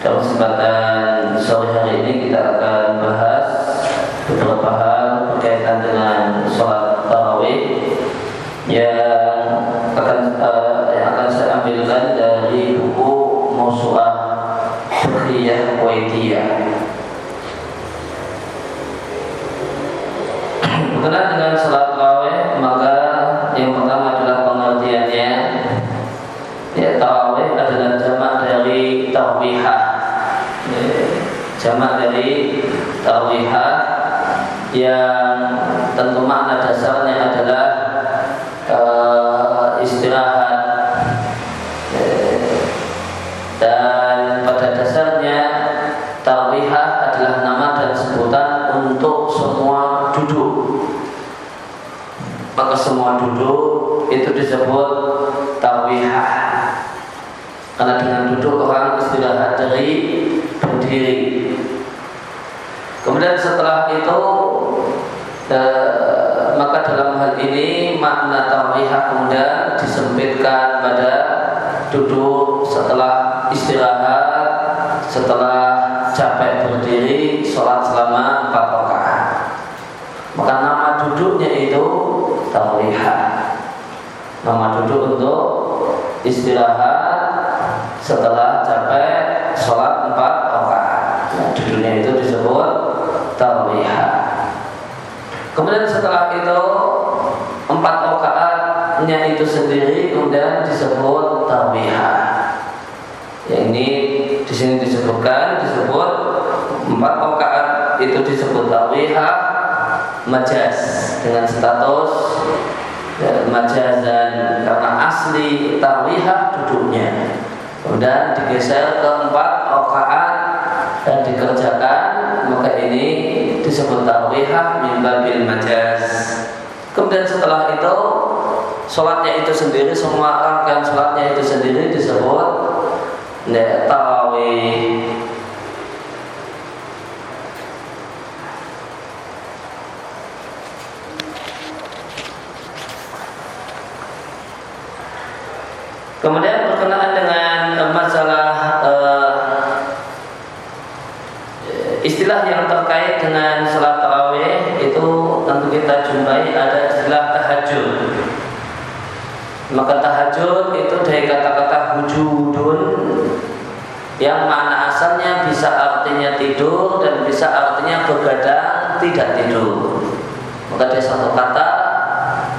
dalam kesempatan sore hari ini kita akan bahas beberapa hal berkaitan dengan sholat tarawih yang akan uh, yang akan saya ambilkan dari buku Musuah Fiqhiyah Kuwaitiyah. Berkenaan dengan sholat jamak dari tawihah yang tentu makna dasarnya adalah uh, istirahat. Dan pada dasarnya tawihah adalah nama dan sebutan untuk semua duduk. Maka semua duduk itu disebut tawihah karena dengan duduk orang istirahat dari berdiri kemudian setelah itu eh, maka dalam hal ini makna tawihah kemudian disempitkan pada duduk setelah istirahat setelah capek berdiri sholat selama empat rakaat. Maka nama duduknya itu tawihah nama duduk untuk istirahat setelah capek sholat empat rakaat nah, duduknya itu disebut tawihah kemudian setelah itu empat rakaatnya itu sendiri kemudian disebut tawihah ya ini di sini disebutkan disebut empat rakaat itu disebut tawihah majaz dengan status ya, majazan karena asli tawihah duduknya. Kemudian digeser ke empat rakaat dan dikerjakan maka ini disebut tawihah mimbabil majaz. Kemudian setelah itu sholatnya itu sendiri semua rangkaian sholatnya itu sendiri disebut ya, tarawih Kemudian berkenaan dengan masalah uh, istilah yang terkait dengan salat tarawih itu tentu kita jumpai ada istilah tahajud. Maka tahajud itu dari kata-kata hujudun yang mana asalnya bisa artinya tidur dan bisa artinya begadang tidak tidur. Maka dia satu kata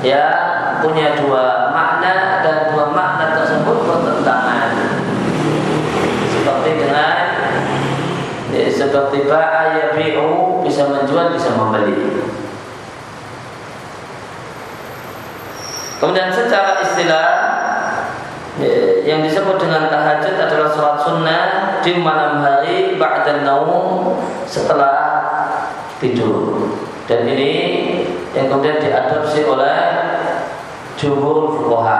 yang punya dua makna dan dua makna tersebut bertentangan seperti dengan ya, seperti ba'a bisa menjual bisa membeli kemudian secara istilah ya, yang disebut dengan tahajud adalah sholat sunnah di malam hari ba'dan naum setelah tidur dan ini yang kemudian diadopsi oleh jumhur fuqaha.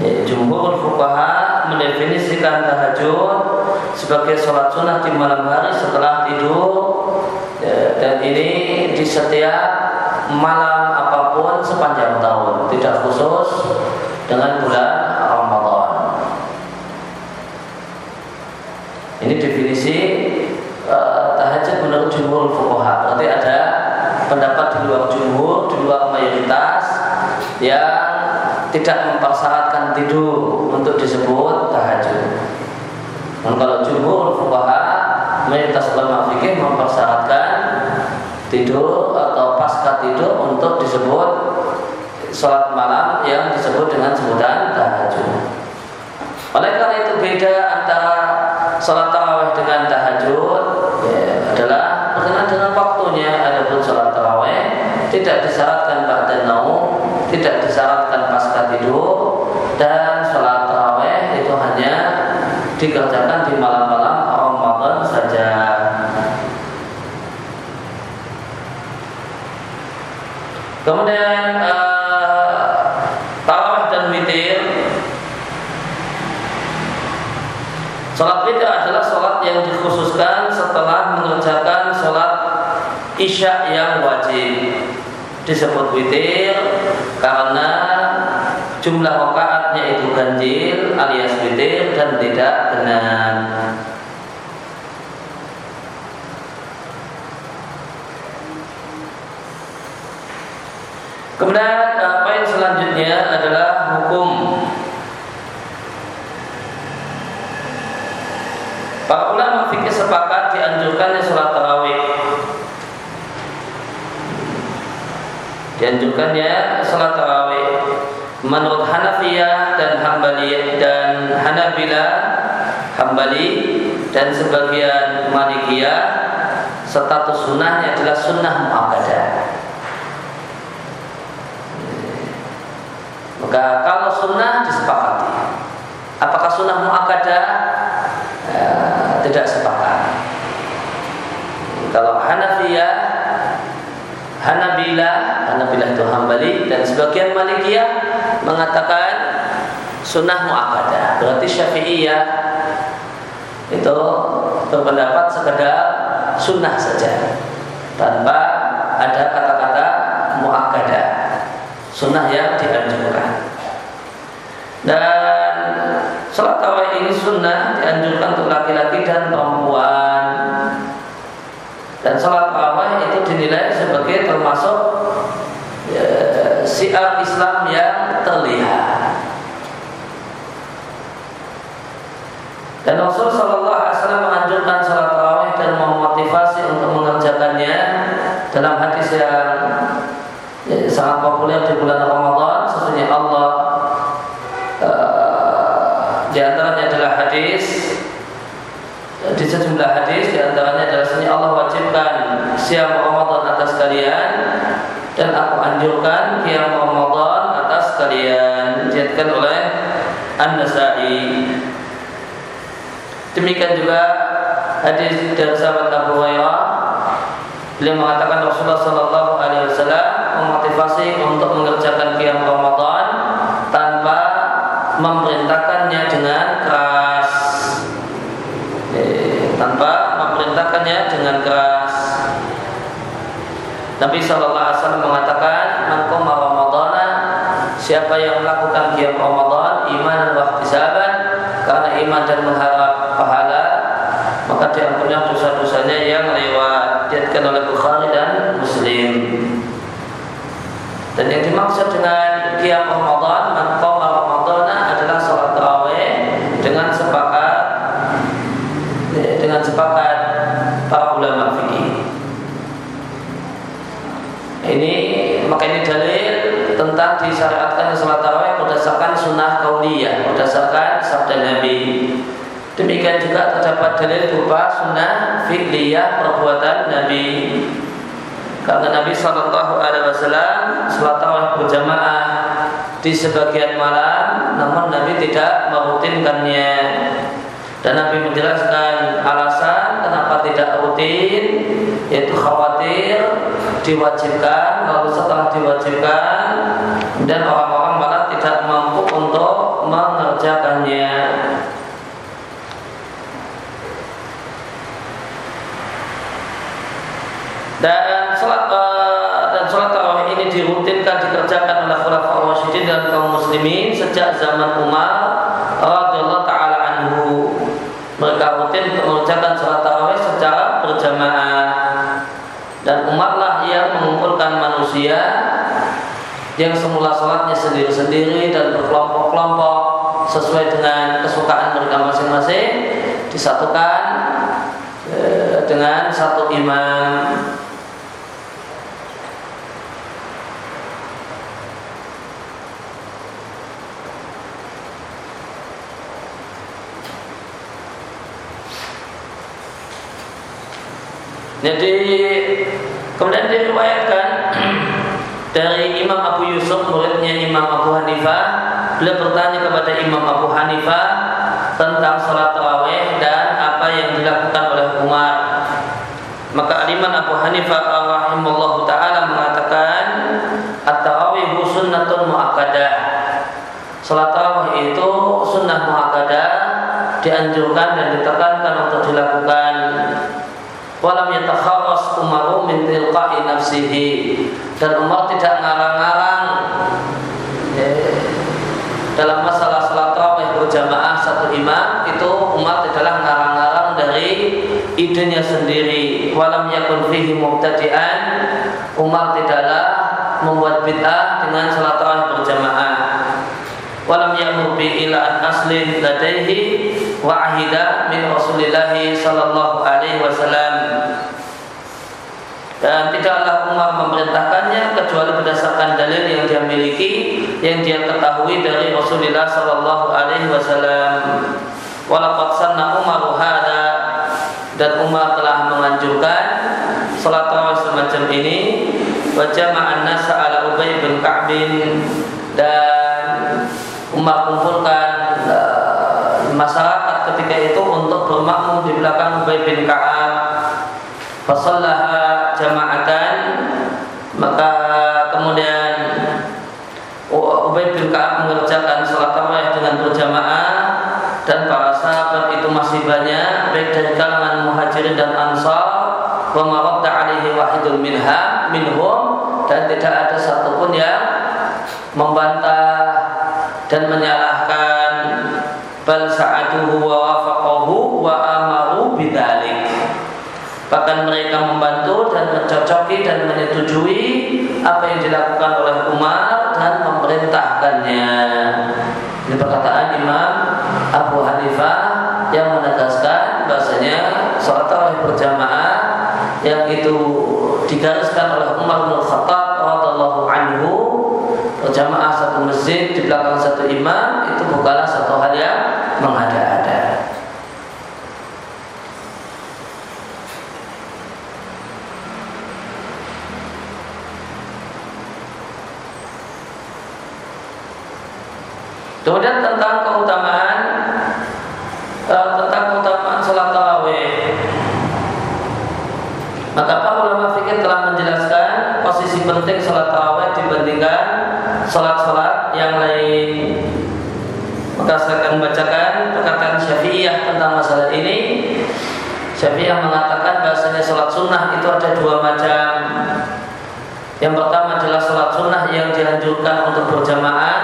Ya, jumhur fuqaha mendefinisikan tahajud sebagai sholat sunnah di malam hari setelah tidur ya, dan ini di setiap malam apa pun sepanjang tahun, tidak khusus dengan bulan Ramadan. Ini definisi uh, tahajud menurut jumhur fuqaha. Berarti ada pendapat di luar jumhur, di luar mayoritas yang tidak mempersyaratkan tidur untuk disebut tahajud. Dan kalau jumhur fuqaha mayoritas ulama fikih mempersyaratkan tidur atau pasca tidur untuk disebut sholat malam yang disebut dengan sebutan tahajud. Oleh karena itu beda antara sholat tarawih dengan tahajud tidak disyaratkan pada naum tidak disyaratkan pasca tidur dan sholat taraweh itu hanya dikerjakan di malam-malam Ramadan saja. Kemudian uh, tarawih dan witir. Sholat witir adalah sholat yang dikhususkan setelah mengerjakan sholat isya yang wajib. Disebut witir karena jumlah rakaatnya itu ganjil alias witir dan tidak genap. Kemudian uh, poin selanjutnya adalah hukum Para ulama fikih sepakat dianjurkannya sholat tarawih. Dianjurkannya sholat tarawih. Menurut Hanafiyah dan Hambali dan Hanabila, Hambali dan sebagian Malikiyah, status sunnahnya adalah sunnah muakkadah. Maka kalau sunnah disepakati Apakah sunnah mu'akadah e, Tidak sepakat Kalau Hanafiyah Hanabila Hanabila itu Hambali Dan sebagian Malikiyah Mengatakan Sunnah mu'akadah Berarti Syafi'iyah Itu berpendapat sekedar Sunnah saja Tanpa ada kata-kata mu'akadah sunnah yang dianjurkan. Dan sholat tarawih ini sunnah dianjurkan untuk laki-laki dan perempuan. Dan sholat tarawih itu dinilai sebagai termasuk ya, siar Islam yang terlihat. Dan Rasul Shallallahu Alaihi Wasallam menganjurkan sholat tarawih dan memotivasi untuk mengerjakannya dalam hadis yang ya, sangat populer di bulan Ramadan sesungguhnya Allah uh, di antaranya adalah hadis di sejumlah hadis di antaranya adalah sesungguhnya Allah wajibkan siam Ramadan atas kalian dan aku anjurkan kiam Ramadan atas kalian dijadikan oleh An-Nasai. Demikian juga hadis dari sahabat Abu Hurairah beliau mengatakan Rasulullah siapa yang melakukan qiyam Ramadan iman dan wahtisaban karena iman dan mengharap pahala, maka diampuni dosa-dosanya yang lewat." Diatkan oleh Bukhari dan Muslim. Dan yang dimaksud dengan qiyam Ramadan, qama Ramadan adalah salat tarawih dengan sepakat dengan sepakat para ulama fikih. Ini maka ini dalil tentang disyariatkan salat tarawih berdasarkan sunnah kauliyah, berdasarkan sabda Nabi. Demikian juga terdapat dalil berupa sunnah fi'liyah perbuatan Nabi. Karena Nabi Shallallahu Alaihi Wasallam sholat tarawih berjamaah di sebagian malam, namun Nabi tidak merutinkannya. Dan Nabi menjelaskan alasan kenapa tidak rutin, yaitu khawatir diwajibkan, lalu setelah diwajibkan, dan orang-orang malah tidak mampu untuk mengerjakannya. Dan sholat uh, dan sholat tarawih ini dirutinkan dikerjakan oleh khulafaur rasyidin dan kaum muslimin sejak zaman Umar yang semula sholatnya sendiri-sendiri dan berkelompok-kelompok sesuai dengan kesukaan mereka masing-masing disatukan eh, dengan satu imam. Jadi kemudian diriwayatkan dari Imam Abu Yusuf muridnya Imam Abu Hanifah beliau bertanya kepada Imam Abu Hanifah tentang sholat tarawih dan apa yang dilakukan oleh Umar. Maka Imam Abu Hanifah rahimahullah taala mengatakan at-tarawih sunnatun muakkadah. Sholat tarawih itu sunnah muakkadah dianjurkan dan ditekankan untuk dilakukan. Walam yatakhawf Umaru min tilqa'i nafsihi. Dan Umar tidak ngarang-ngarang. Eh, dalam masalah salat tarawih berjamaah satu imam itu Umar tidaklah ngarang-ngarang dari idenya sendiri. Walam yakun fihi mubtadi'an. Umar tidaklah membuat bid'ah dengan salat tarawih berjamaah. Walam ya'mur bi ila aslin ladaihi wa ahida min Rasulillah sallallahu alaihi wasallam dan tidaklah Umar memerintahkannya kecuali berdasarkan dalil yang dia miliki yang dia ketahui dari Rasulullah sallallahu alaihi wasallam. Sanna Umar hada dan Umar telah menganjurkan salat tarawih semacam ini. Wa jama'an nasa ala Ubay bin Ka'b dan Umar kumpulkan uh, masyarakat ketika itu untuk bermakmum di belakang Ubay bin Ka'ab. Fasallaha banyak baik dari kalangan muhajirin dan ansar wa maradda alaihi wahidun minha minhum dan tidak ada satupun yang membantah dan menyalahkan. Bal sa'aduhu wa berjamaah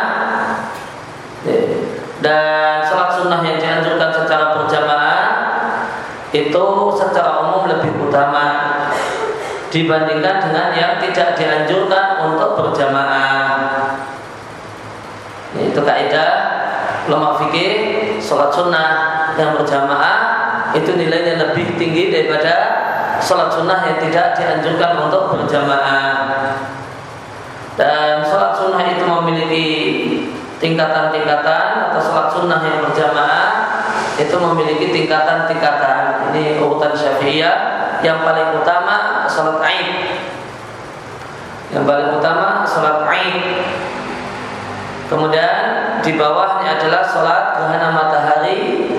dan sholat sunnah yang dianjurkan secara berjamaah itu secara umum lebih utama dibandingkan dengan yang tidak dianjurkan untuk berjamaah. Itu kaidah ulama fikih sholat sunnah yang berjamaah itu nilainya lebih tinggi daripada sholat sunnah yang tidak dianjurkan untuk berjamaah. Dan sholat sunnah itu memiliki tingkatan-tingkatan atau sholat sunnah yang berjamaah itu memiliki tingkatan-tingkatan. Ini urutan syafi'iyah yang paling utama sholat Aid. Yang paling utama sholat Aid. Kemudian di bawahnya adalah sholat gerhana matahari.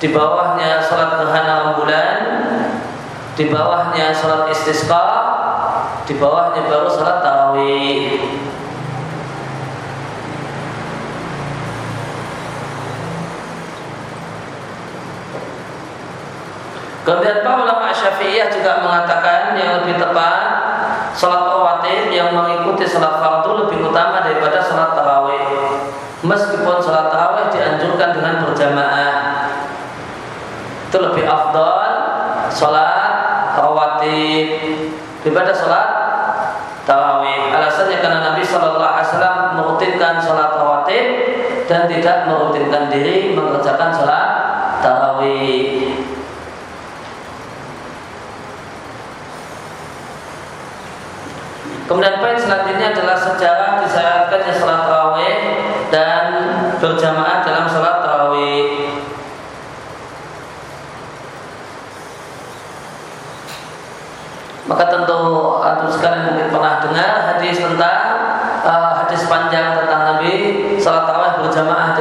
Di bawahnya sholat gerhana rembulan. Di bawahnya sholat istisqa. Di bawahnya baru sholat tarawih. Kemudian para ulama Syafi'iyah juga mengatakan yang lebih tepat salat rawatib yang mengikuti salat fardu lebih utama daripada salat tarawih. Meskipun salat tarawih dianjurkan dengan berjamaah. Itu lebih afdal salat rawatib daripada salat tarawih. Alasannya karena Nabi Alaihi Wasallam merutinkan salat rawatib dan tidak merutinkan diri mengerjakan salat tarawih. Kemudian poin selanjutnya adalah sejarah disyaratkannya sholat tarawih dan berjamaah dalam sholat tarawih. Maka tentu antum sekalian mungkin pernah dengar hadis tentang uh, hadis panjang tentang Nabi sholat tarawih berjamaah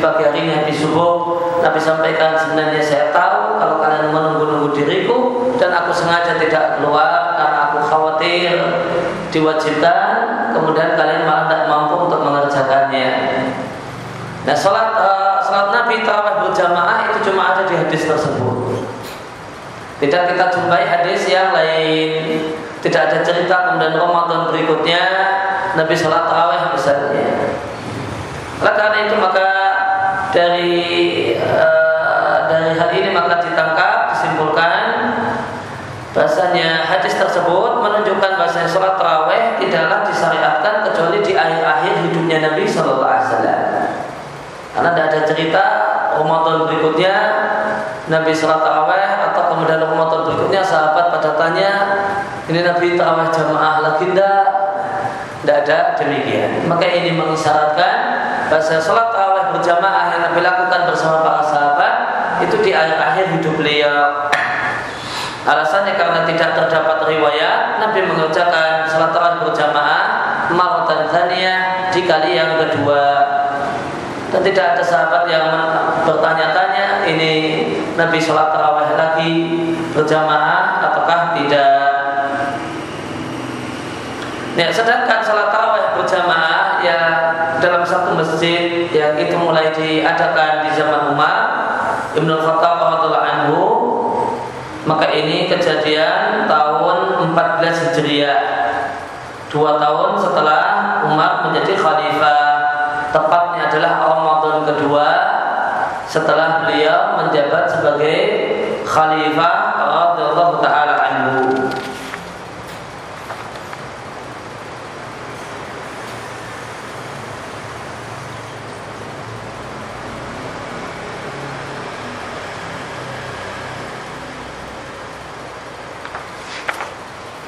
pagi harinya di subuh Nabi sampaikan sebenarnya saya tahu kalau kalian menunggu-nunggu diriku dan aku sengaja tidak keluar karena aku khawatir diwajibkan kemudian kalian malah tidak mampu untuk mengerjakannya. Nah, sholat uh, sholat Nabi tarawih berjamaah itu cuma ada di hadis tersebut. Tidak kita jumpai hadis yang lain. Tidak ada cerita kemudian Ramadan berikutnya Nabi sholat tarawih misalnya. Oleh karena itu maka dari uh, dari hal ini maka ditangkap disimpulkan bahasanya hadis tersebut menunjukkan bahasanya sholat taraweh tidaklah disyariatkan kecuali di akhir-akhir hidupnya Nabi Shallallahu Alaihi Wasallam. Karena tidak ada cerita Ramadan berikutnya Nabi sholat taraweh atau kemudian Ramadan berikutnya sahabat pada tanya ini Nabi taraweh jamaah lagi tidak? Tidak ada demikian. Maka ini mengisyaratkan bahasa sholat taraweh berjamaah yang Nabi lakukan bersama para sahabat itu di akhir-akhir hidup beliau. Alasannya karena tidak terdapat riwayat Nabi mengerjakan sholat tarawih berjamaah maratan tsaniyah di kali yang kedua. Dan tidak ada sahabat yang bertanya-tanya ini Nabi sholat tarawih lagi berjamaah ataukah tidak. Ya, sedangkan diadakan di zaman Umar Ibnu Khattab radhiallahu anhu maka ini kejadian tahun 14 Hijriah. Dua tahun setelah Umar menjadi khalifah. Tepatnya adalah Ramadan kedua setelah beliau menjabat sebagai khalifah radhiyallahu taala anhu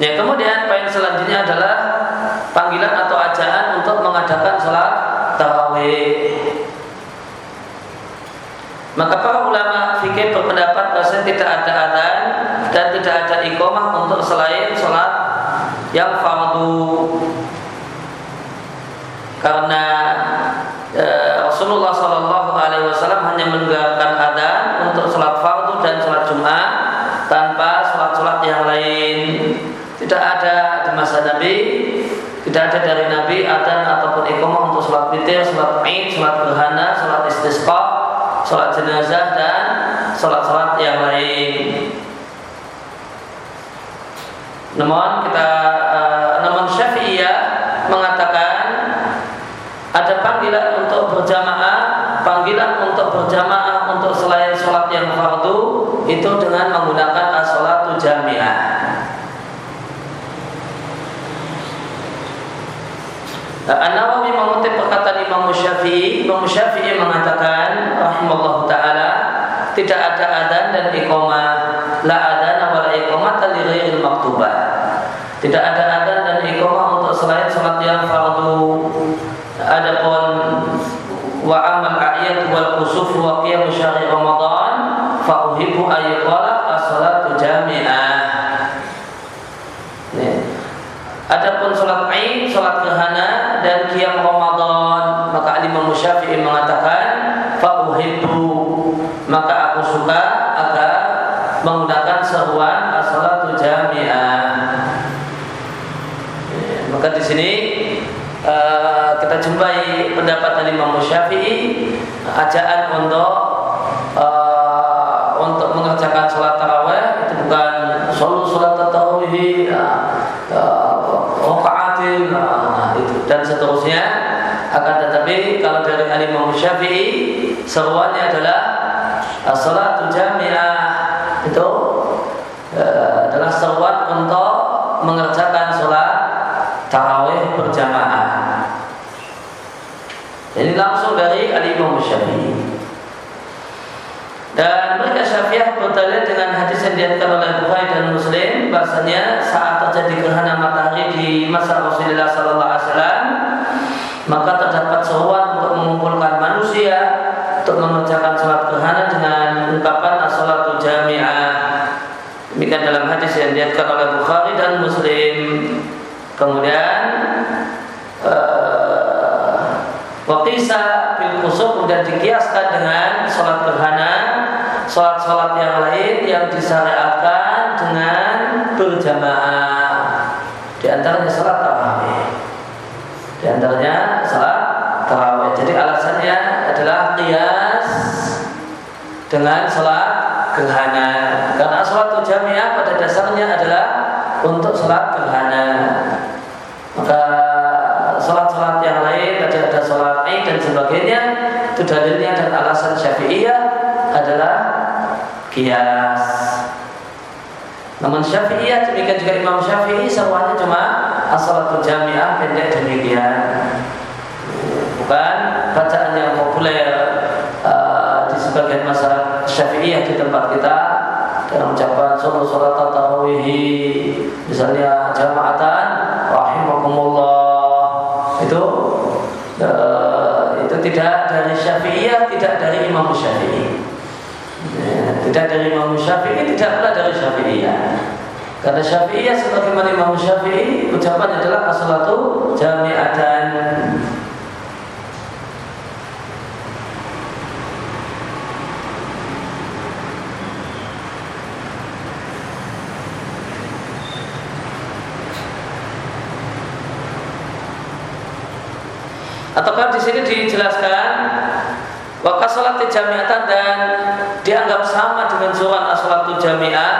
Ya, kemudian poin selanjutnya adalah panggilan atau ajaan untuk mengadakan sholat tarawih. Maka para ulama fikih berpendapat bahwa tidak ada adzan dan tidak ada iqamah untuk selain sholat yang fardu. Karena witir, sholat id, sholat gerhana, sholat istisqa, sholat jenazah dan sholat-sholat yang lain. Namun kita uh, namun Syafi'iyah mengatakan ada panggilan untuk berjamaah, panggilan untuk berjamaah untuk selain sholat yang fardu itu dengan menggunakan as-sholatu jami'ah. Nah, An-Nawawi mengutip perkataan Imam Syafi'i, Imam Syafi'i mengatakan rahimallahu taala tidak ada adzan dan iqamah, la adzan wa la iqamah li ghairil maktubah. Tidak ada adzan dan iqamah untuk selain salat yang fardu. Jumpai pendapat Imam Syafi'i ajaan untuk uh, untuk mengerjakan sholat tarawih itu bukan solu sholat tarawih uh, rokaatin nah, itu. Dan seterusnya akan tetapi kalau dari Imam Syafi'i seruannya adalah salatu jami'ah itu uh, adalah seruan untuk mengerjakan sholat tarawih berjamaah. Ini langsung dari Imam Syafi'i. Dan mereka Syafi'ah berdalil dengan hadis yang diatkan oleh Bukhari dan Muslim bahasanya saat terjadi gerhana matahari di masa Rasulullah sallallahu alaihi wasallam maka terdapat seruan untuk mengumpulkan manusia untuk mengerjakan sholat gerhana dengan ungkapan as-salatu jami'ah. Demikian dalam hadis yang diatkan oleh Bukhari dan Muslim. Kemudian uh, Waqisa kemudian dikiaskan dengan sholat gerhana, sholat-sholat yang lain yang disyariatkan dengan berjamaah. Di antaranya sholat tarawih. Di antaranya sholat tarawih. Jadi alasannya adalah kias dengan sholat gerhana. Karena sholat jamiah pada dasarnya adalah untuk sholat gerhana. Maka sholat-sholat yang lain tadi ada sholat Aid dan sebagainya itu dalilnya dan alasan Syafi'iyah adalah kias. Namun Syafi'iyah demikian juga Imam Syafi'i semuanya cuma asalatul jamiah pendek demikian. Bukan bacaan yang populer uh, di sebagian masyarakat Syafi'iyah di tempat kita dalam ucapan sholat sholat tarawih misalnya jamaatan rahimakumullah itu uh, tidak dari Syafi'iyah tidak dari Imam Syafi'i. Ya, tidak dari Imam Syafi'i tidak pula dari Syafi'iyah. Karena Syafi'iyah sebagaimana Imam Syafi'i ucapan adalah asalatu jami'atan Ataukah di sini dijelaskan Waka sholat jamiatan dan dianggap sama dengan surat as-sholatu jamiah.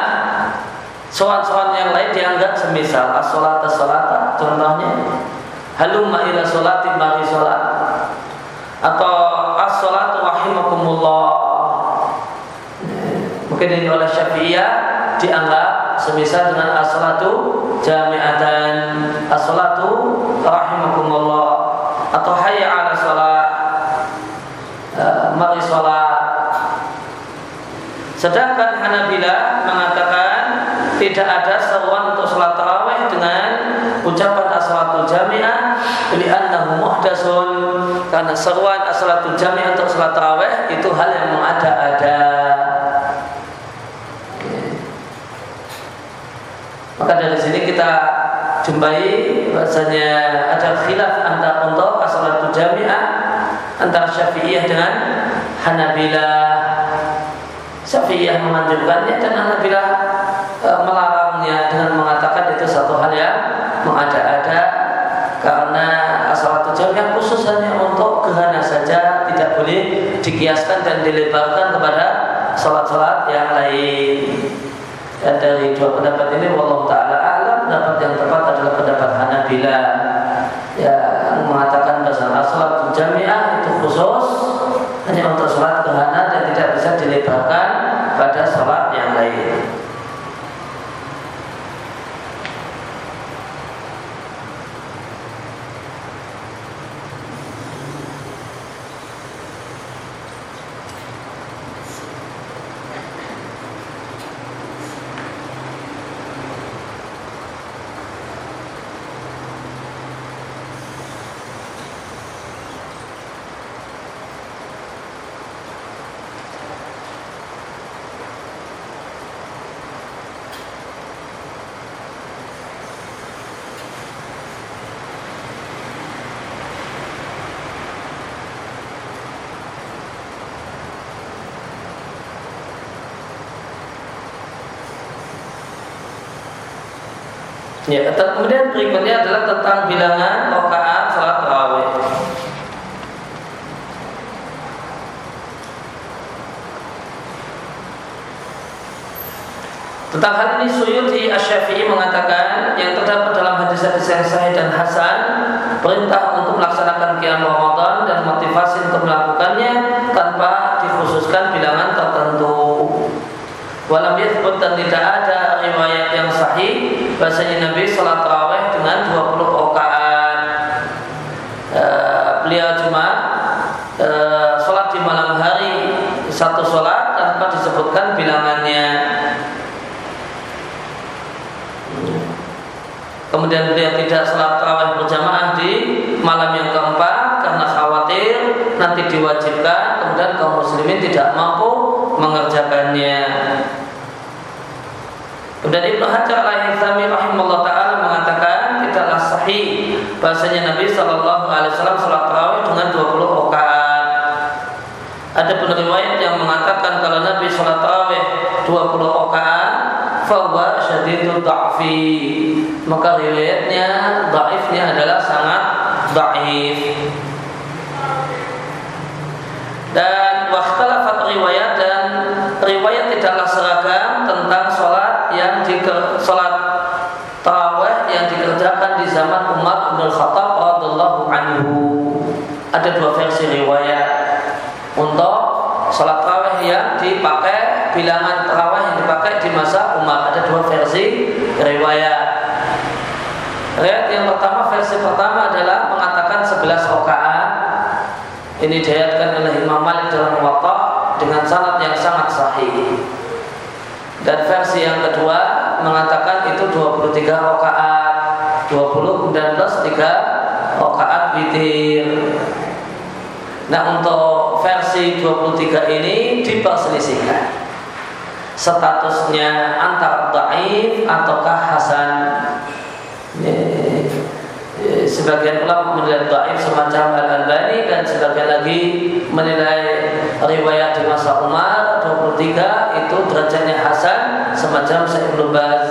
Sholat-sholat yang lain dianggap semisal as-sholat as-sholat Contohnya Halumma ila sholati mari sholat Atau as-sholatu wahimakumullah Mungkin ini oleh syafi'iyah Dianggap semisal dengan as-sholatu jamiatan As-sholatu rahimakumullah atau hayya ala sholat uh, mari sholat. Sedangkan Hanabila mengatakan tidak ada seruan untuk sholat tarawih dengan ucapan asalatul jamiah li'annahu muhdasun. Karena seruan asalatul jamiah untuk sholat tarawih itu hal yang mengada-ada. Maka dari sini kita jumpai bahasanya ada khilaf antara untuk jamiah antara Syafi'iyah dengan Hanabila. Syafi'iyah menganjurkannya dan Hanabila e, melarangnya dengan mengatakan itu satu hal yang mengada-ada karena asalatul jamiah khusus hanya untuk gerhana saja tidak boleh dikiaskan dan dilebarkan kepada salat-salat yang lain. Dan dari dua pendapat ini Allah Ta'ala alam Pendapat yang tepat adalah pendapat Hanabila Yang mengatakan bahasa Salat jamiah itu khusus Hanya untuk sholat gerhana dan tidak bisa dilebarkan pada sholat yang lain Ya, kemudian berikutnya adalah tentang bilangan rakaat salat tarawih. Tentang hal ini Suyuti Asyafi'i mengatakan yang terdapat dalam hadis-hadis yang sahih dan hasan perintah untuk melaksanakan qiyam Ramadan dan motivasi untuk melakukannya tanpa dikhususkan bilangan tertentu. Walam yathbut tidak ada riwayat yang sahih bahasanya Nabi sholat taraweh dengan 20 rakaat. E, beliau cuma e, sholat di malam hari satu sholat tanpa disebutkan bilangannya. Kemudian beliau tidak sholat taraweh berjamaah di malam yang keempat karena khawatir nanti diwajibkan kemudian kaum muslimin tidak mampu mengerjakannya. Kemudian Ibnu Hajar al-Haythami rahimahullah taala mengatakan tidaklah sahih bahasanya Nabi Shallallahu alaihi wasallam salat tarawih dengan 20 rakaat. Ada pun riwayat yang mengatakan kalau Nabi sholat tarawih 20 rakaat fawa syadidul da'fi maka riwayatnya da'ifnya adalah sangat da'if dan waktalafat riwayat dan riwayat tidaklah seragam sholat yang di sholat tarawih yang dikerjakan di zaman Umar bin Khattab radhiallahu anhu. Ada dua versi riwayat. Untuk sholat tarawih yang dipakai bilangan tarawih yang dipakai di masa Umar. Ada dua versi riwayat. Riwayat yang pertama versi pertama adalah mengatakan 11 rakaat. Ini diriatkan oleh Imam Malik dalam Muwatta dengan sanad yang sangat sahih. Dan versi yang kedua mengatakan itu 23 rakaat. 20 kemudian plus 3 rakaat witir. Nah untuk versi 23 ini diperselisihkan. Statusnya antara daif ataukah hasan? Sebagian ulama menilai daif semacam Al-Albani Dan sebagian lagi menilai riwayat di masa Umar 23 itu derajatnya hasan Semacam Syekh Baz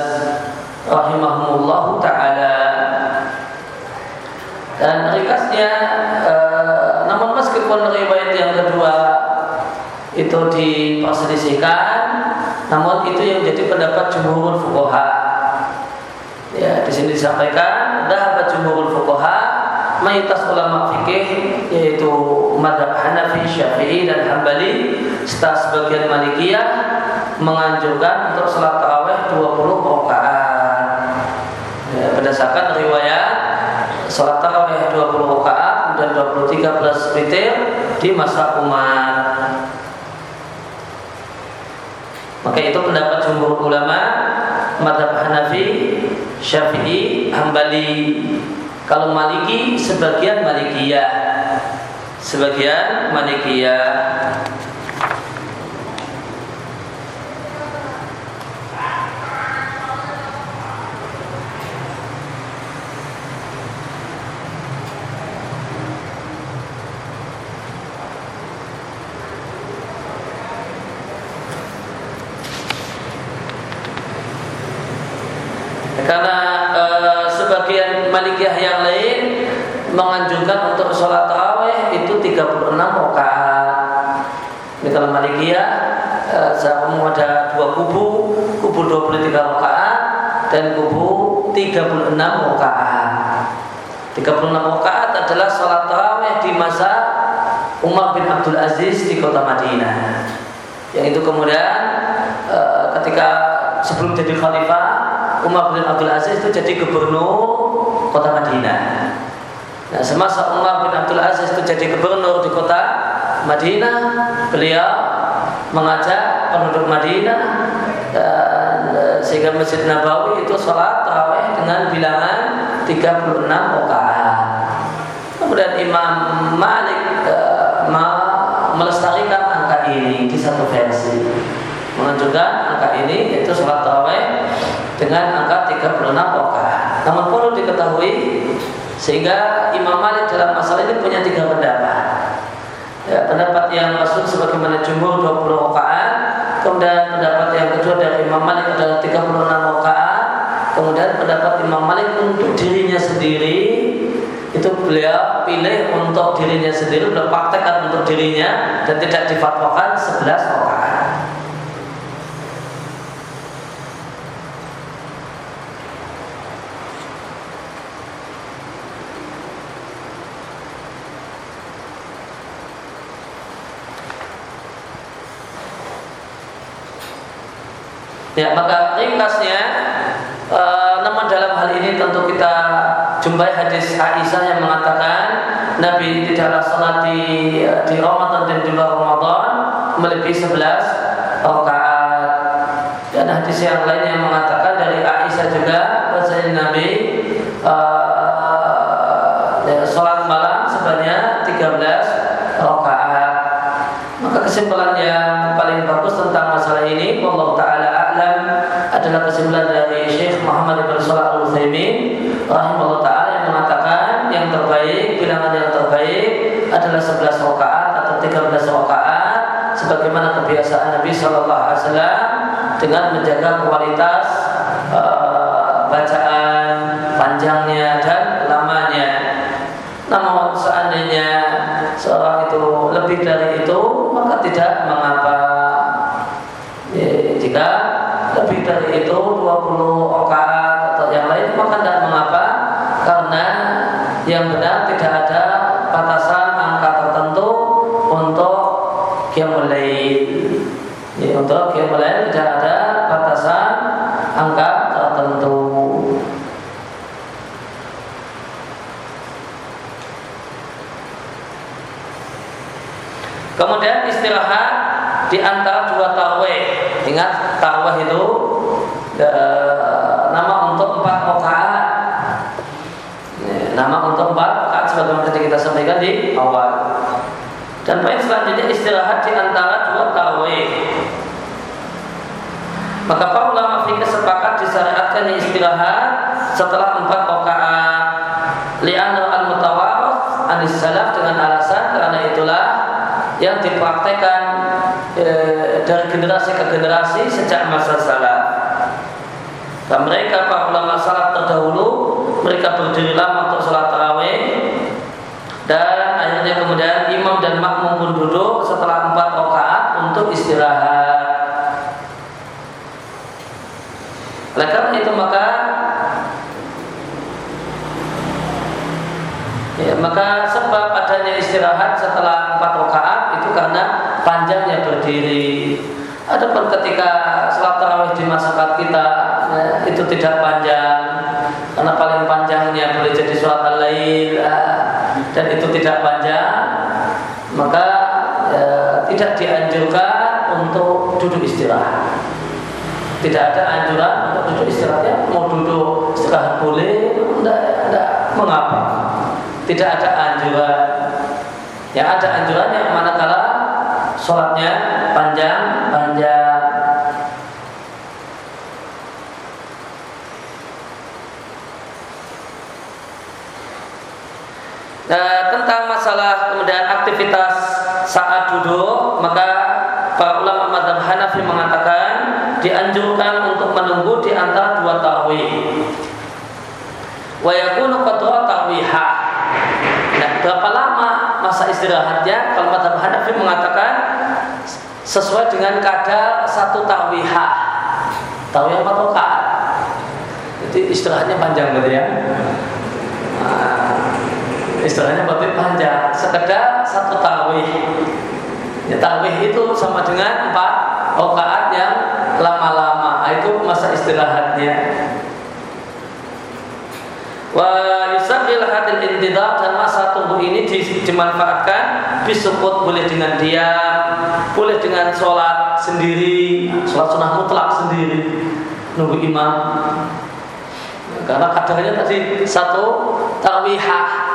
Rahimahumullah Ta'ala Dan ringkasnya uh, namun meskipun riwayat yang kedua itu diperselisihkan, namun itu yang jadi pendapat jumhur fuqaha. Ya, di sini disampaikan dapat jumhur fuqaha mayoritas ulama fikih yaitu madhab Hanafi, Syafi'i dan Hambali serta sebagian Malikiyah menganjurkan untuk salat tarawih 20 rakaat. Ya, berdasarkan riwayat salat tarawih 20 rakaat dan 23 plus witir di masa Umar. Maka itu pendapat jumhur ulama madhab Hanafi, Syafi'i, Hambali. Kalau Maliki sebagian Malikiyah, sebagian Malikiyah. Karena e, sebagian Malikiyah yang lain menganjurkan untuk sholat taraweh itu 36 rakaat. Ini kalau Malikiyah e, saya ada dua kubu, kubu 23 rakaat dan kubu 36 rakaat. 36 rakaat adalah sholat taraweh di masa Umar bin Abdul Aziz di kota Madinah. Yang itu kemudian e, ketika sebelum jadi khalifah Umar bin Abdul Aziz itu jadi gubernur kota Madinah. Nah, semasa Umar bin Abdul Aziz itu jadi gubernur di kota Madinah, beliau mengajak penduduk Madinah dan eh, sehingga Masjid Nabawi itu sholat tarawih dengan bilangan 36 rakaat. Kemudian Imam Malik uh, melestarikan angka ini di satu versi menunjukkan angka ini yaitu sholat tarawih dengan angka 36 rakaat. Namun perlu diketahui sehingga Imam Malik dalam masalah ini punya tiga pendapat. Ya, pendapat yang masuk sebagaimana jumhur 20 rakaat, kemudian pendapat yang kedua dari Imam Malik adalah 36 rakaat, kemudian pendapat Imam Malik untuk dirinya sendiri itu beliau pilih untuk dirinya sendiri, beliau praktekkan untuk dirinya dan tidak difatwakan 11 rakaat. Ya, maka ringkasnya e, namun dalam hal ini tentu kita jumpai hadis Aisyah yang mengatakan Nabi tidaklah salat di di Ramadan dan di luar Ramadan melebihi 11 rakaat. Dan hadis yang lain yang mengatakan dari Aisyah juga bahwasanya Nabi e, salat malam sebanyak 13 rakaat. Maka kesimpulan 11 rakaat atau 13 rakaat sebagaimana kebiasaan Nabi Shallallahu Alaihi Wasallam dengan menjaga kualitas uh, bacaan panjangnya setelah empat rakaat. Li'anna al-mutawaras anis salaf dengan alasan karena itulah yang dipraktekkan e, dari generasi ke generasi sejak masa salaf. Dan mereka para ulama salaf terdahulu mereka berdiri lama untuk sholat tarawih dan akhirnya kemudian imam dan makmum pun duduk setelah empat rakaat untuk istirahat. Oleh karena itu maka ya, maka sebab adanya istirahat setelah empat rakaat itu karena panjangnya berdiri. Adapun ketika sholat tarawih di masyarakat kita ya, itu tidak panjang karena paling panjangnya boleh jadi sholat al-lail ya, dan itu tidak panjang maka ya, tidak dianjurkan untuk duduk istirahat. Tidak ada anjuran untuk duduk istirahat. Ya mau duduk istirahat boleh tidak, tidak. Mengapa tidak ada anjuran yang ada anjuran yang manakala sholatnya panjang panjang Nah, tentang masalah kemudian aktivitas saat duduk, maka para ulama madhab Hanafi mengatakan dianjurkan untuk menunggu di antara dua tarawih. Wa yakunu qadra tarwiha. Nah, berapa lama masa istirahatnya? Kalau madhab Hanafi mengatakan sesuai dengan kadar satu tarwiha. Tarwih apa rakaat? Jadi istirahatnya panjang berarti ya. Nah, istilahnya berarti panjang sekedar satu tawih ya tawih itu sama dengan empat rakaat yang lama-lama itu masa istirahatnya wa yusakil hadil intidar dan masa tunggu ini dimanfaatkan disebut boleh dengan diam boleh dengan sholat sendiri. Sholat sunnah mutlak sendiri. Nunggu imam. Karena kadarnya tadi satu tarwihah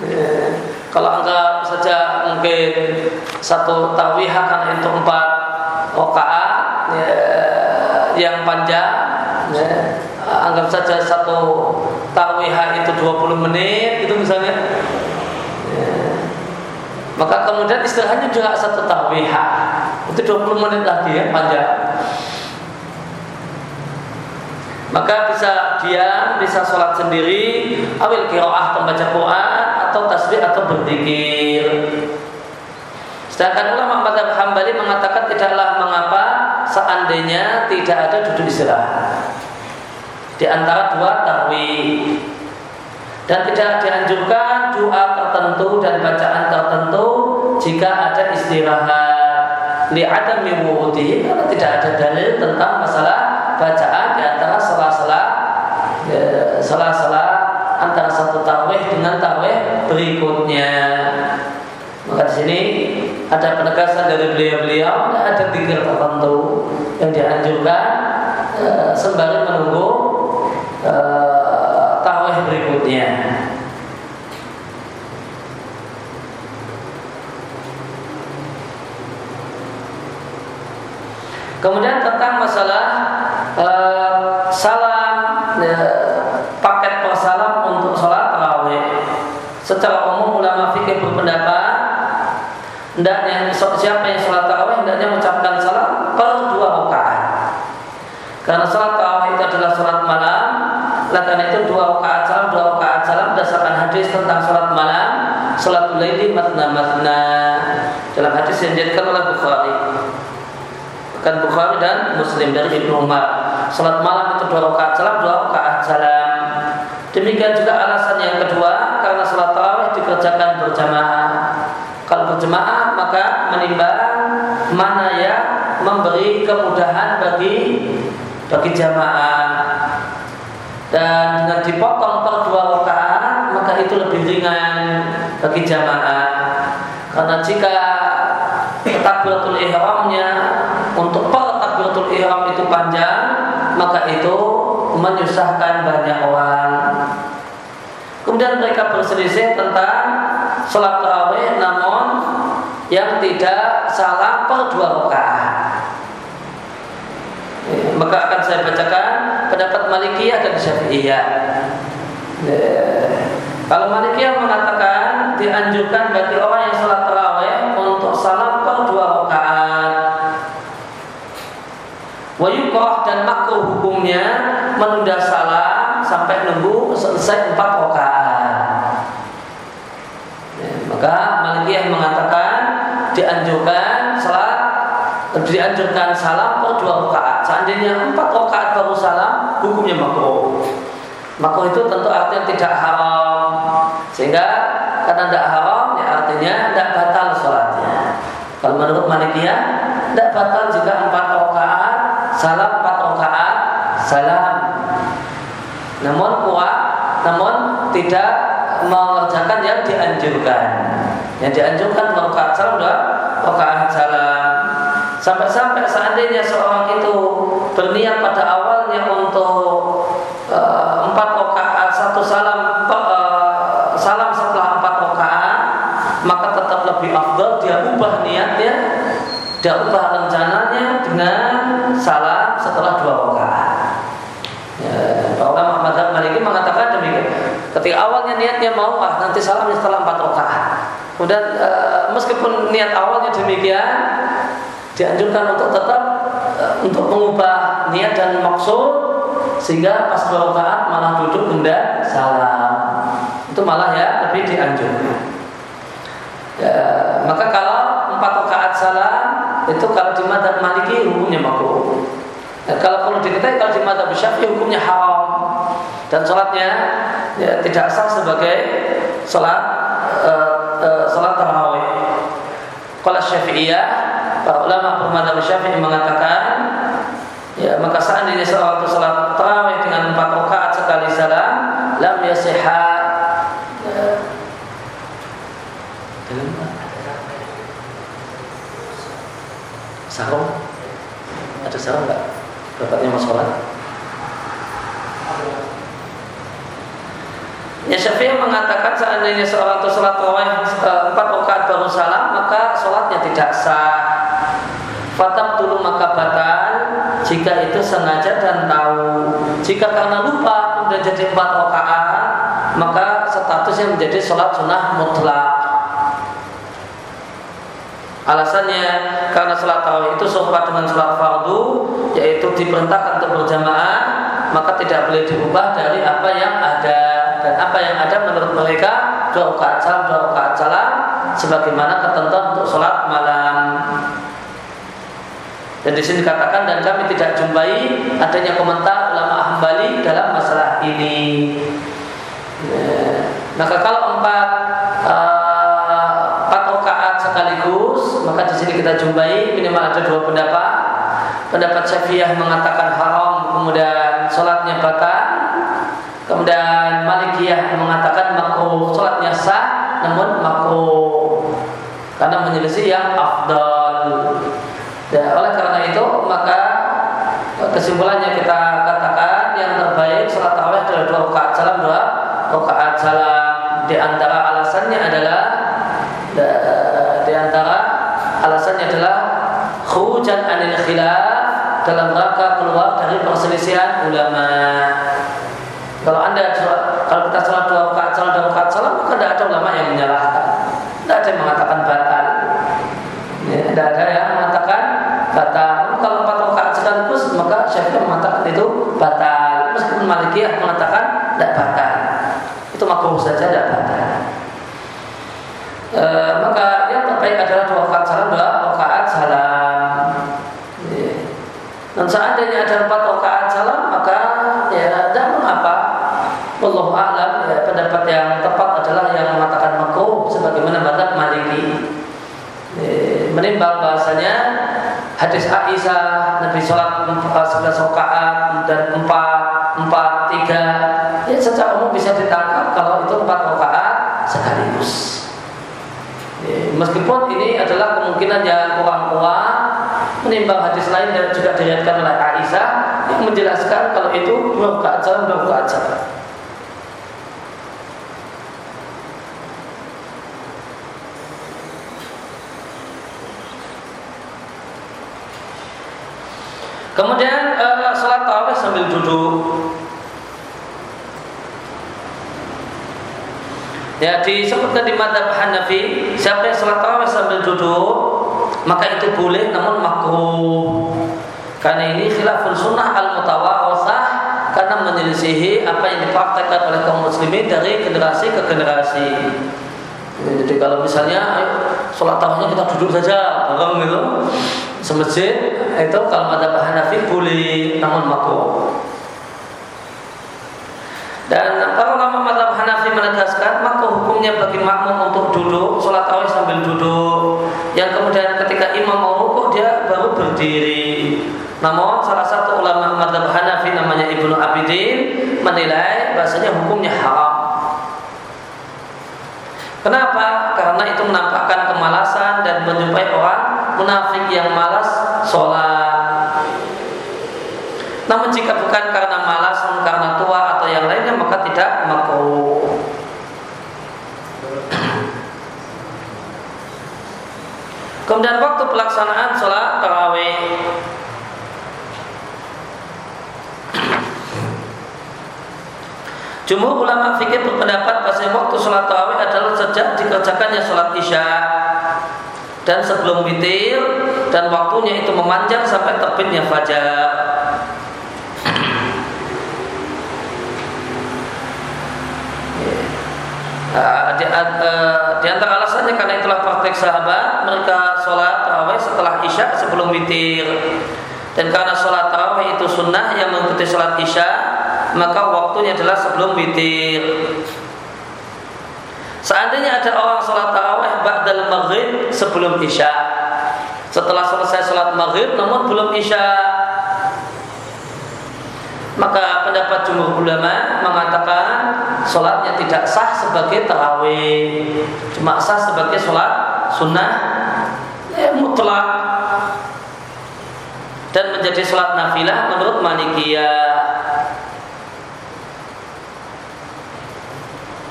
Ya. Kalau anggap saja mungkin satu tarwih akan itu empat rakaat ya, yang panjang, ya, anggap saja satu tarwih itu 20 menit itu misalnya. Ya. Maka kemudian istilahnya juga satu tarwih itu 20 menit lagi ya panjang. Maka bisa diam, bisa sholat sendiri, awil kiroah membaca Quran, atau tasbih atau berzikir. Sedangkan ulama madhab hambali mengatakan tidaklah mengapa seandainya tidak ada duduk istirahat di antara dua tarwih dan tidak dianjurkan doa tertentu dan bacaan tertentu jika ada istirahat li adami wudihi karena tidak ada dalil tentang masalah bacaan di antara sela-sela eh, sela-sela antara satu tarwih dengan tarwih berikutnya. Maka di sini ada penegasan dari beliau-beliau ada tiga tertentu yang dianjurkan e, sembari menunggu e, tarwih berikutnya. Kemudian tentang masalah e, salam e, paket persalam untuk sholat tarawih. Secara umum ulama fikih berpendapat hendaknya siapa yang sholat tarawih hendaknya mengucapkan salam per dua rakaat. Karena sholat tarawih itu adalah sholat malam, itu dua rakaat salam, dua rakaat salam berdasarkan hadis tentang sholat malam, sholat laili matna matna dalam hadis yang dijadikan oleh Bukhari. Bukan Bukhari dan Muslim dari Ibnu Umar. Sholat malam itu dua rakaat salam, dua rakaat salam. Demikian juga alasan yang kedua karena sholat tarawih dikerjakan berjamaah. Kalau berjamaah maka menimbang mana yang memberi kemudahan bagi bagi jamaah dan dengan dipotong per dua rakaat maka itu lebih ringan bagi jamaah karena jika takbiratul ihramnya untuk per takbiratul ihram itu panjang maka itu menyusahkan banyak orang. Kemudian mereka berselisih tentang sholat tarawih namun yang tidak salah per dua rakaat. Maka akan saya bacakan pendapat Malikiyah dan Syafi'iyah. Kalau Malikiyah mengatakan dianjurkan bagi orang yang sholat tarawih untuk salam per dua rakaat. Wayukoh dan makruh hukumnya menunda salam sampai nunggu selesai empat rakaat. Ya, maka Malikiyah mengatakan dianjurkan salat dianjurkan salam per dua rakaat. Seandainya empat rakaat salam, hukumnya makruh. Makruh itu tentu artinya tidak haram. Sehingga karena tidak haram, ya artinya tidak batal sholatnya. Kalau menurut Malikiyah, tidak batal jika sampai-sampai seandainya seorang itu berniat pada awalnya untuk uh, empat rakaat satu salam uh, salam setelah empat rakaat maka tetap lebih afdal dia ubah niatnya dia ubah rencananya dengan salam setelah dua rakaat. Ya, ulama Madhab Maliki mengatakan demikian. Ketika awalnya niatnya mau ah nanti salamnya setelah empat rakaat. Kemudian e, meskipun niat awalnya demikian, dianjurkan untuk tetap e, untuk mengubah niat dan maksud sehingga pas dua rakaat malah duduk benda salam. Itu malah ya lebih dianjurkan. Ya, maka kalau empat rakaat salam itu kalau di madhab maliki hukumnya makruh. Ya, kalau perlu diketahui kalau di madhab syafi'i hukumnya haram dan sholatnya ya, tidak sah sebagai sholat uh, uh, sholat tarawih. Kalau syafi'iyah para ulama bermadhab syafi'i mengatakan ya maka seandainya seorang itu sholat tarawih dengan empat rakaat sekali salam lam yasihat sarung? Ada sarung nggak? Bapaknya mas sholat? Ya Syafi'i mengatakan seandainya seorang itu sholat tarawih eh, empat rakaat baru salam maka sholatnya tidak sah. Fatab dulu maka batal jika itu sengaja dan tahu. Jika karena lupa kemudian jadi empat rakaat maka statusnya menjadi sholat sunnah mutlak. Alasannya karena sholat tarawih itu serupa dengan sholat fardu, yaitu diperintahkan untuk berjamaah, maka tidak boleh diubah dari apa yang ada dan apa yang ada menurut mereka dua rakaat salam dua rakaat salam sebagaimana ketentuan untuk sholat malam. Dan di sini dikatakan dan kami tidak jumpai adanya komentar ulama Hambali dalam masalah ini. Ya. Maka kalau empat uh, sekaligus maka di sini kita jumpai minimal ada dua pendapat pendapat Syafi'iyah mengatakan haram kemudian sholatnya batal kemudian Malikiyah mengatakan makruh sholatnya sah namun makruh karena menyelisih yang afdal dan oleh karena itu maka kesimpulannya kita katakan yang terbaik sholat tarawih adalah dua rakaat salam dua rakaat salam di antara alasannya adalah di antara alasannya adalah khurujan anil khilaf dalam rangka keluar dari perselisihan ulama. Kalau anda Aisyah Nabi sholat sebelas rakaat dan empat empat tiga ya secara umum bisa ditangkap kalau itu empat rakaat sekaligus. Ya, meskipun ini adalah kemungkinan yang kurang kuat menimbang hadis lain dan juga diriatkan oleh Aisyah yang menjelaskan kalau itu dua rakaat jalan dua rakaat. Kemudian uh, sholat tarawih sambil duduk. Ya disebutkan di madhab Hanafi Siapa yang sholat tarawih sambil duduk Maka itu boleh namun makruh. Karena ini khilaful sunnah al-mutawarosah Karena menyelisihi apa yang dipraktekkan oleh kaum muslimin Dari generasi ke generasi. Jadi kalau misalnya Sholat tarawihnya kita duduk saja Bareng gitu Semasjid itu kalau madhab Hanafi boleh namun makruh dan para ulama madhab Hanafi menegaskan maka hukumnya bagi makmum untuk duduk sholat tarawih sambil duduk. Yang kemudian ketika imam mau rukuk dia baru berdiri. Namun salah satu ulama madhab Hanafi namanya Ibnu Abidin menilai bahasanya hukumnya haram. Kenapa? Karena itu menampakkan kemalasan dan menjumpai orang munafik yang malas sholat. Namun jika bukan karena malas, karena tua atau yang lainnya maka tidak makruh. Kemudian waktu pelaksanaan sholat tarawih Jumhur ulama fikih berpendapat bahwa waktu sholat tarawih adalah sejak dikerjakannya sholat isya dan sebelum witir dan waktunya itu memanjang sampai terbitnya fajar. Uh, di, uh, di antara alasannya karena itulah praktek sahabat mereka sholat tarawih setelah isya sebelum witir. Dan karena sholat tarawih itu sunnah yang mengikuti sholat isya maka waktunya adalah sebelum witir. Seandainya ada orang sholat sebelum isya setelah selesai sholat maghrib namun belum isya maka pendapat jumhur ulama mengatakan sholatnya tidak sah sebagai tarawih, cuma sah sebagai sholat sunnah ya, mutlak dan menjadi sholat nafilah menurut Malikiyah.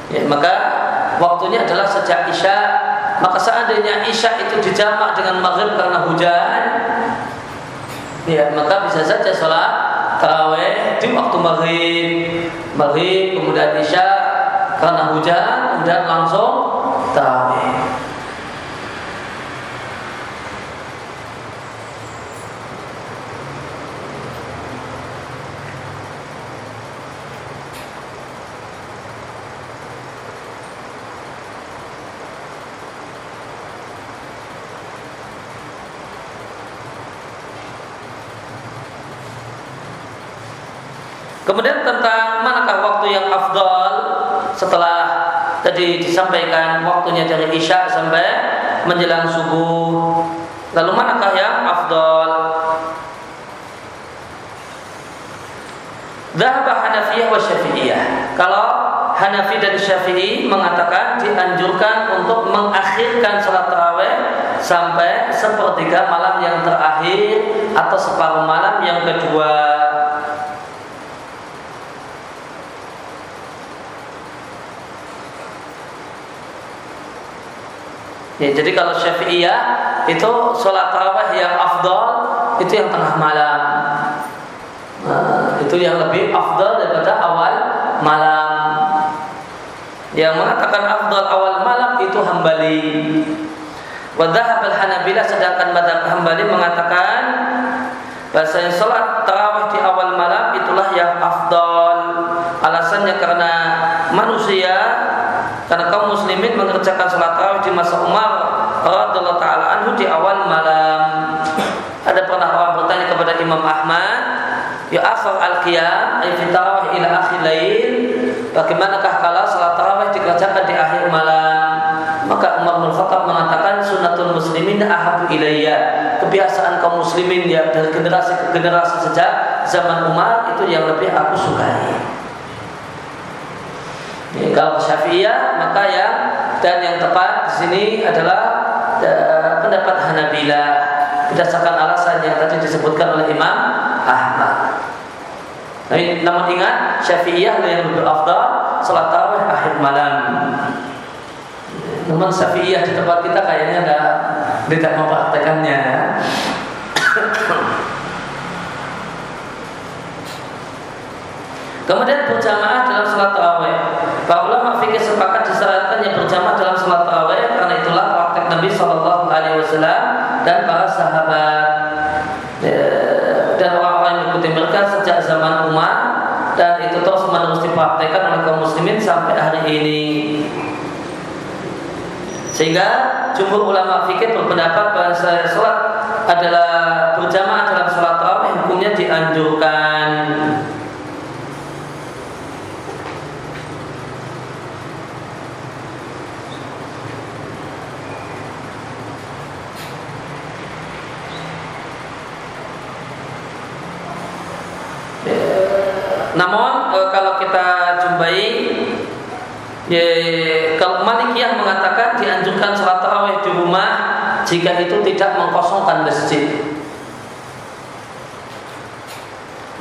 Ya, maka waktunya adalah sejak isya. Maka seandainya isya itu dijamak dengan maghrib karena hujan, ya maka bisa saja sholat taraweh di waktu maghrib. Maghrib kemudian isya karena hujan kemudian langsung taraweh Kemudian tentang manakah waktu yang afdal setelah tadi disampaikan waktunya dari Isya sampai menjelang subuh. Lalu manakah yang afdal? Dhahaba Hanafiyah wa Syafi'iyah. Kalau Hanafi dan Syafi'i mengatakan dianjurkan untuk mengakhirkan sholat taraweh sampai sepertiga malam yang terakhir atau separuh malam yang kedua. Ya, jadi kalau Syafi'iyah itu sholat tarawih yang afdal itu yang tengah malam. Nah, itu yang lebih afdal daripada awal malam. Yang mengatakan afdal awal malam itu hambali. Wadahab al-Hanabilah sedangkan madhab hambali mengatakan bahasa sholat tarawih di awal malam itulah yang afdol alasannya karena manusia karena kaum muslimin mengerjakan sholat tarawih di masa Umar radhiyallahu taala anhu di awal malam. Ada pernah orang bertanya kepada Imam Ahmad ya akhir al-qiyam ay tarawih ila akhir lail bagaimanakah kalau salat tarawih dikerjakan di akhir malam? Maka Umar bin mengatakan sunnatul muslimin ahabu ilayya. Kebiasaan kaum muslimin yang dari generasi ke generasi sejak zaman Umar itu yang lebih aku sukai ya, kalau Syafi'iyah maka yang dan yang tepat di sini adalah uh, pendapat Hanabila berdasarkan alasan yang tadi disebutkan oleh Imam Ahmad. Namun ingat Syafi'iyah yang lebih afdal salat tarawih akhir malam. Namun Syafi'iyah di tempat kita kayaknya ada tidak mempraktekannya. Kemudian berjamaah dalam sholat tarawih. Para ulama fikih sepakat yang berjamaah dalam sholat tarawih karena itulah praktek Nabi Shallallahu Alaihi Wasallam dan para sahabat ya, dan orang-orang yang mengikuti mereka sejak zaman Umar dan itu terus menerus dipraktekkan oleh kaum muslimin sampai hari ini. Sehingga jumhur ulama fikih berpendapat bahwa sholat adalah berjamaah dalam sholat tarawih hukumnya dianjurkan. Namun e, kalau kita jumpai Ya, kalau Malikiyah mengatakan dianjurkan sholat tarawih di rumah jika itu tidak mengkosongkan masjid.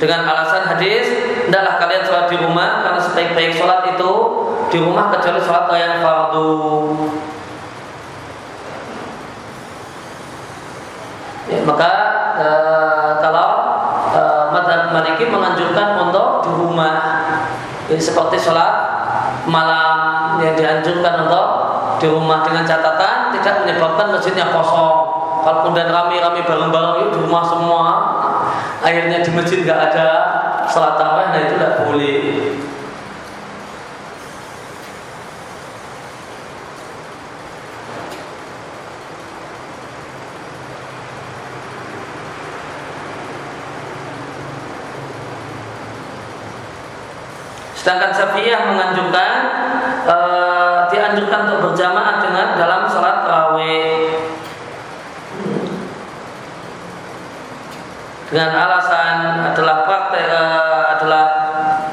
Dengan alasan hadis, hendaklah kalian sholat di rumah karena sebaik-baik sholat itu di rumah kecuali sholat yang fardu. Ya, maka e, kalau e, Madhab Maliki menganjurkan untuk di rumah, ya, seperti sholat malam yang dianjurkan untuk di rumah dengan catatan tidak menyebabkan masjidnya kosong. Kalau kemudian rame-rame bareng-bareng di rumah semua, akhirnya di masjid nggak ada salat tarawih, nah itu tidak boleh. Sedangkan Syafi'iyah menganjurkan e, dianjurkan untuk berjamaah dengan dalam salat tarawih. Dengan alasan adalah praktek e, adalah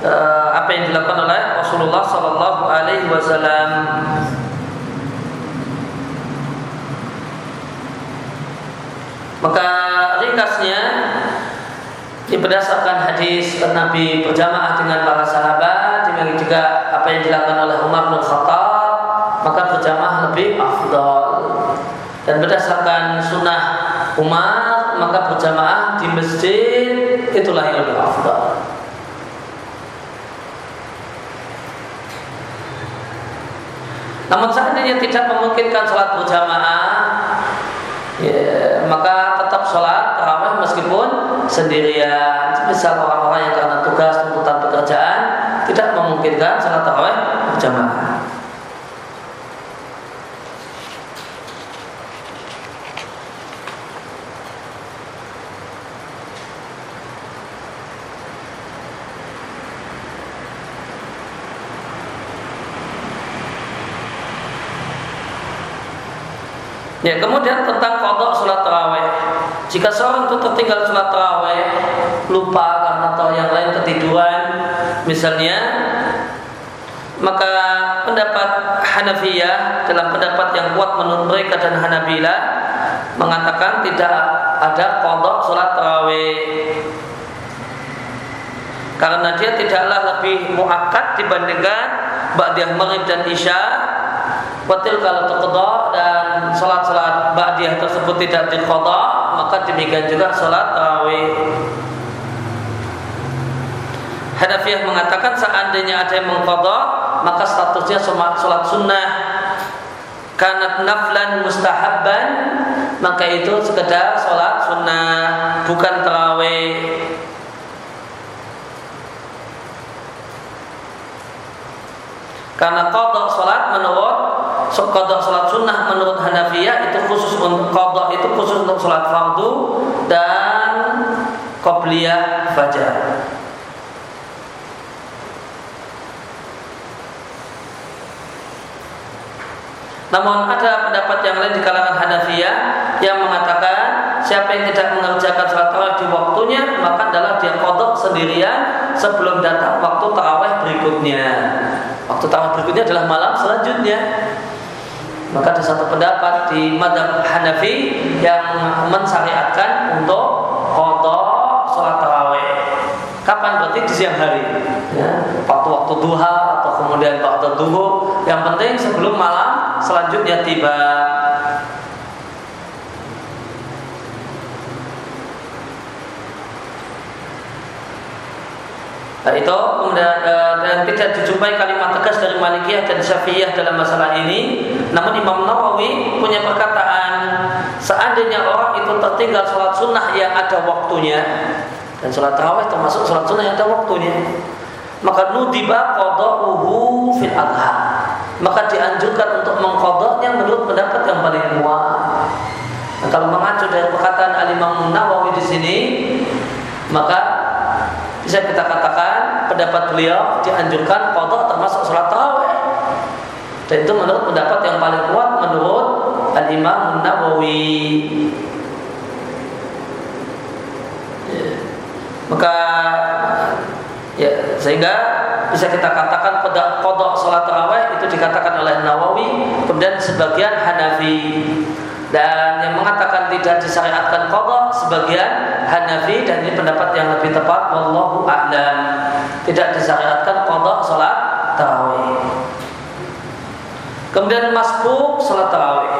e, apa yang dilakukan oleh Rasulullah Sallallahu Alaihi Wasallam. Maka ringkasnya ini berdasarkan hadis Nabi berjamaah dengan para sahabat, demikian juga apa yang dilakukan oleh Umar bin Khattab, maka berjamaah lebih afdal. Dan berdasarkan sunnah Umar, maka berjamaah di masjid itulah yang lebih afdal. Namun seandainya tidak memungkinkan sholat berjamaah, ya, maka tetap sholat tarawih meskipun sendirian. Misal orang-orang yang karena tugas tuntutan pekerjaan memungkinkan sholat tarawih berjamaah. Ya, kemudian tentang kodok sholat taraweh. Jika seorang itu tertinggal sholat taraweh, lupa karena atau yang lain ketiduran, misalnya, maka pendapat Hanafiyah dalam pendapat yang kuat menurut mereka dan Hanabila mengatakan tidak ada kodok sholat taraweh karena dia tidaklah lebih muakat dibandingkan Ba'diyah Maghrib dan Isya Batil kalau terqadha dan salat-salat ba'diyah tersebut tidak diqadha, maka demikian juga salat tarawih. Hanafiyah mengatakan seandainya ada yang mengqadha, maka statusnya sholat sunnah. Karena naflan mustahabban maka itu sekedar sholat sunnah bukan terawih. Karena kodok sholat menurut kodok sholat sunnah menurut Hanafiyah itu khusus untuk kodok itu khusus untuk sholat fardu dan qabliyah fajar. Namun ada pendapat yang lain di kalangan Hanafiyah yang mengatakan siapa yang tidak mengerjakan sholat tarawih di waktunya maka adalah dia kodok sendirian sebelum datang waktu tarawih berikutnya. Waktu tarawih berikutnya adalah malam selanjutnya. Maka ada satu pendapat di madhab Hanafi yang mensyariatkan untuk kodok. Kapan berarti di siang hari? Ya, waktu-waktu duha atau kemudian waktu duhur. Yang penting sebelum malam selanjutnya tiba. Nah, itu kemudian eh, dan tidak dijumpai kalimat tegas dari Malikiyah dan Syafi'iyah dalam masalah ini. Namun Imam Nawawi punya perkataan seandainya orang itu tertinggal sholat sunnah yang ada waktunya dan sholat tarawih termasuk sholat sunnah yang ada waktunya. Maka nudiba qada'uhu fil adha. Maka dianjurkan untuk mengkodoknya menurut pendapat yang paling kuat. Nah, kalau mengacu dari perkataan Al-Imam Nawawi di sini, maka bisa kita katakan pendapat beliau dianjurkan kodok termasuk sholat taraweh dan itu menurut pendapat yang paling kuat menurut Al Imam Nawawi maka ya sehingga bisa kita katakan kodok sholat taraweh itu dikatakan oleh Nawawi kemudian sebagian Hanafi. Dan yang mengatakan tidak disyariatkan qada sebagian Hanafi dan ini pendapat yang lebih tepat wallahu a'lam. Tidak disyariatkan qada salat tarawih kemudian masbuk salat tarawih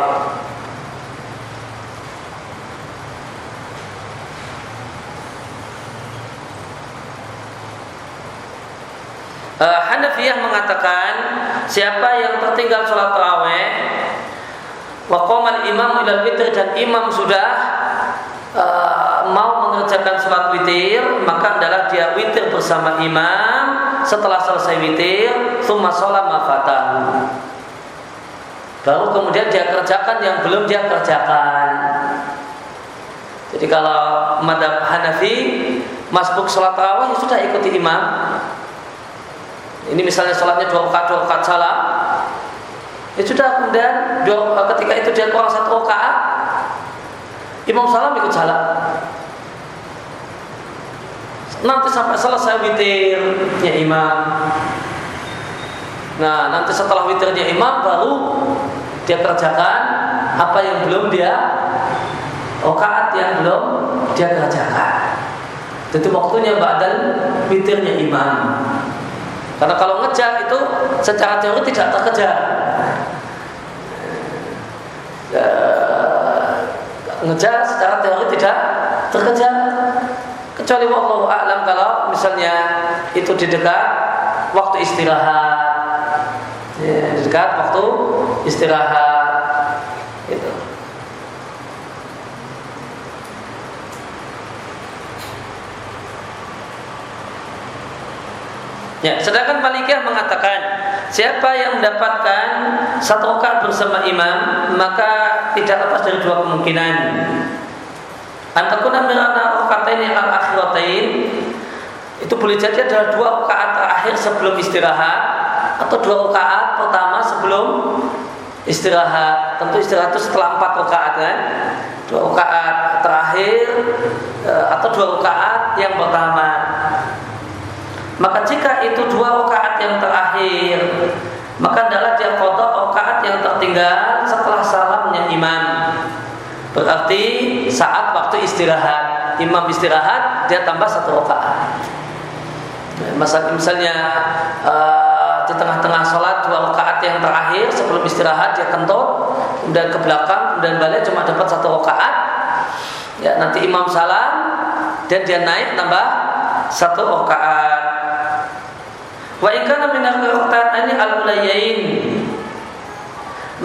uh, Hanafiyah mengatakan siapa yang tertinggal sholat taraweh Waqamal imam ilal witir dan imam sudah uh, mau mengerjakan sholat witir maka adalah dia witir bersama imam. Setelah selesai witir thumma sholat mafatahu baru kemudian dia kerjakan yang belum dia kerjakan. Jadi kalau madhab Hanafi masbuk sholat tarawih sudah ikuti imam ini misalnya sholatnya dua rakaat dua rakaat salam Ya sudah kemudian ketika itu dia kurang satu rakaat, Imam Salam ikut salam. Nanti sampai selesai witirnya imam. Nah, nanti setelah witirnya imam baru dia kerjakan apa yang belum dia rakaat yang belum dia kerjakan. Itu waktunya badan witirnya imam. Karena kalau ngejar itu secara teori tidak terkejar. Ya, ngejar secara teori tidak terkejar. Kecuali Allah alam kalau misalnya itu di dekat waktu istirahat. Ya, di dekat waktu istirahat. Itu. Ya, sedangkan Malikiyah mengatakan siapa yang mendapatkan satu rakaat bersama imam maka tidak lepas dari dua kemungkinan. Antakuna mirana ini al akhiratain itu boleh jadi adalah dua rakaat terakhir sebelum istirahat atau dua rakaat pertama sebelum istirahat. Tentu istirahat itu setelah empat rakaat kan. Dua rakaat terakhir eh, atau dua rakaat yang pertama. Maka jika itu dua rakaat yang terakhir, maka adalah dia kodok rakaat yang tertinggal setelah salamnya imam. Berarti saat waktu istirahat, imam istirahat dia tambah satu rakaat. Masa misalnya uh, di tengah-tengah sholat dua rakaat yang terakhir sebelum istirahat dia kentut, kemudian ke belakang, kemudian balik cuma dapat satu rakaat. Ya nanti imam salam dan dia naik tambah satu rakaat. Wa ikana minal ini al-ulayain.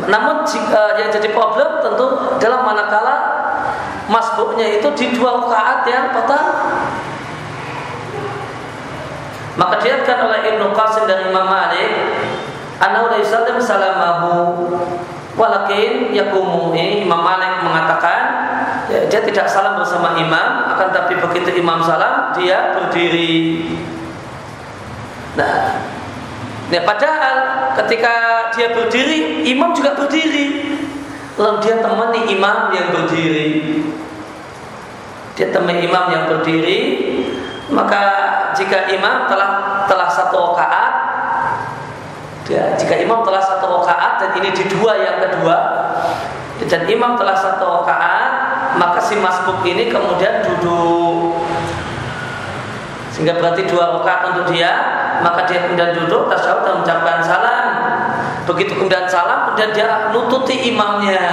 Namun jika yang jadi problem tentu dalam manakala masbuknya itu di dua rakaat yang pertama. Maka oleh Ibnu Qasim dan Imam Malik Anau la yusallim salamahu walakin yakumu ini Imam Malik mengatakan ya, dia tidak salam bersama imam akan tapi begitu imam salam dia berdiri nah ya padahal ketika dia berdiri imam juga berdiri. Lalu dia temani imam yang berdiri. Dia temani imam yang berdiri maka jika imam telah telah satu rakaat ya, jika imam telah satu rakaat dan ini di dua yang kedua dan imam telah satu rakaat maka si masbuk ini kemudian duduk sehingga berarti dua rakaat untuk dia maka dia kemudian duduk tasyahud dan mengucapkan salam. Begitu kemudian salam kemudian dia nututi imamnya.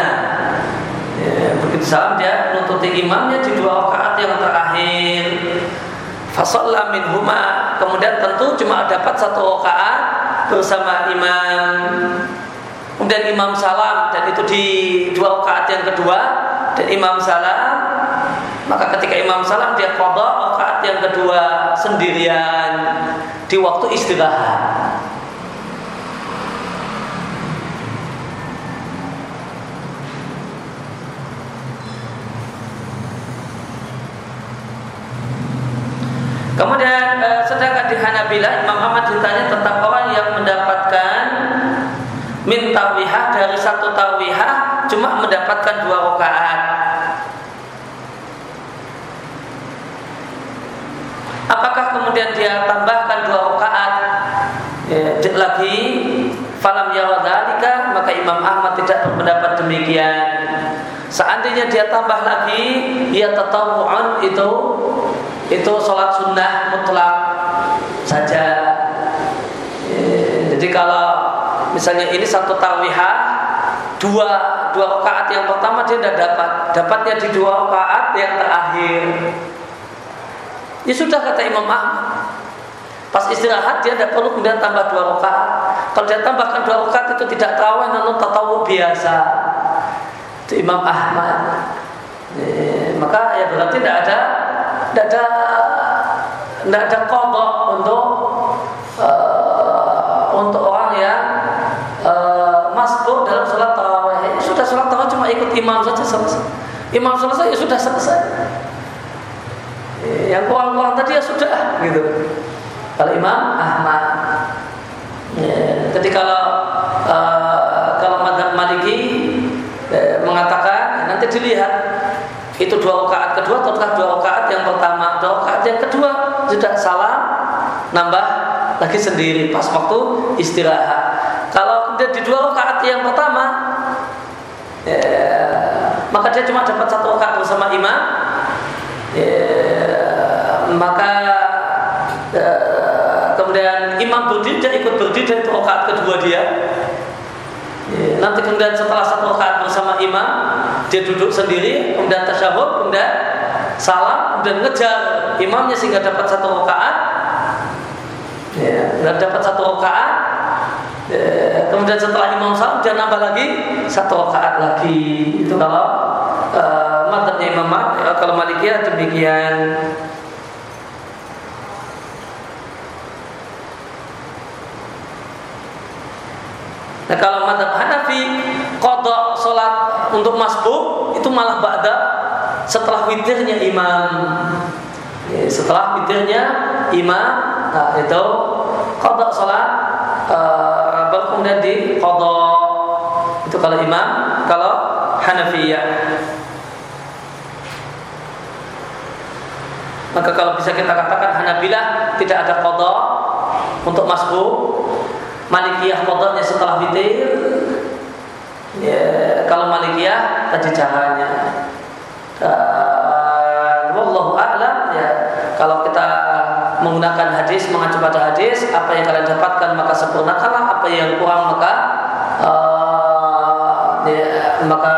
Ya, begitu salam dia nututi imamnya di dua rakaat yang terakhir. Fasallah min huma kemudian tentu cuma dapat satu rakaat bersama imam. Kemudian imam salam dan itu di dua rakaat yang kedua dan imam salam maka ketika imam salam dia qada rakaat yang kedua sendirian di waktu istirahat. Kemudian e, sedangkan di Hanabilah Imam Ahmad ditanya tentang orang yang mendapatkan min tawihah dari satu tawihah cuma mendapatkan dua rakaat. Apakah kemudian dia tambahkan dua rakaat ya, lagi falam yawadhalika maka Imam Ahmad tidak berpendapat demikian. Seandainya dia tambah lagi, dia tatawu'an itu itu sholat sunnah mutlak saja. Jadi kalau misalnya ini satu tarwihah dua dua rakaat yang pertama dia tidak dapat, dapatnya di dua rakaat yang terakhir. Ya sudah kata Imam Ahmad. Pas istirahat dia tidak perlu kemudian tambah dua rakaat. Kalau dia tambahkan dua rakaat itu tidak tahu namun tatawu biasa. Itu Imam Ahmad. Ya, maka ya berarti tidak ada tidak ada tidak ada kodok untuk uh, untuk orang yang uh, masbuk dalam sholat tarawih. Sudah sholat tarawih cuma ikut imam saja selesai. Imam selesai ya sudah selesai. Yang ya sudah gitu. Kalau Imam Ahmad, ya, ketika kalau uh, kalau Madhab Maliki eh, mengatakan nanti dilihat itu dua rakaat kedua ataukah dua rakaat yang pertama? Dua rakaat yang kedua sudah salah nambah lagi sendiri pas waktu istirahat. Kalau kemudian di dua rakaat yang pertama ya, maka dia cuma dapat satu rakaat bersama imam. Ya, maka kemudian imam berdiri ikut berdiri dan rakaat kedua dia ya, nanti kemudian setelah satu rakaat bersama imam dia duduk sendiri, kemudian tasyahud, kemudian salam, dan ngejar imamnya sehingga dapat satu rakaat. Ya, dan dapat satu rakaat. Ya, kemudian setelah imam salam dia nambah lagi satu rakaat lagi. Itu kalau uh, matanya Imam ya, kalau Malikiyah demikian. Nah kalau madhab Hanafi kodok sholat untuk masbuk itu malah ba'da setelah witirnya imam. Ya, setelah witirnya imam, nah itu kodok sholat uh, kemudian di kodok itu kalau imam, kalau Hanafiyah. Maka kalau bisa kita katakan Hanabilah tidak ada kodok untuk masbuk Malikiyah kodoknya setelah witir. Ya, kalau Malikiyah tadi caranya. Dan wallahu a'lam ya. Kalau kita menggunakan hadis mengacu pada hadis apa yang kalian dapatkan maka sempurnakanlah apa yang kurang maka uh, ya, maka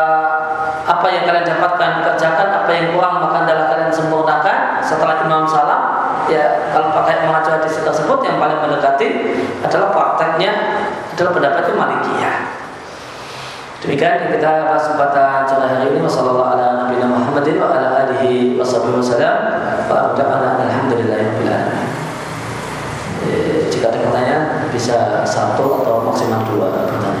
apa yang kalian dapatkan kerjakan apa yang kurang maka adalah kalian sempurnakan. Setelah imam salam ya kalau pakai mengacu hadis tersebut yang paling mendekati adalah prakteknya adalah pendapatnya Malikiyah. Demikian yang kita bahas kesempatan sore hari ini wasallallahu ala nabiyina Muhammadin wa ala alihi washabihi wasallam wa alhamdulillah alamin. Eh, jika ada pertanyaan bisa satu atau maksimal dua pertanyaan.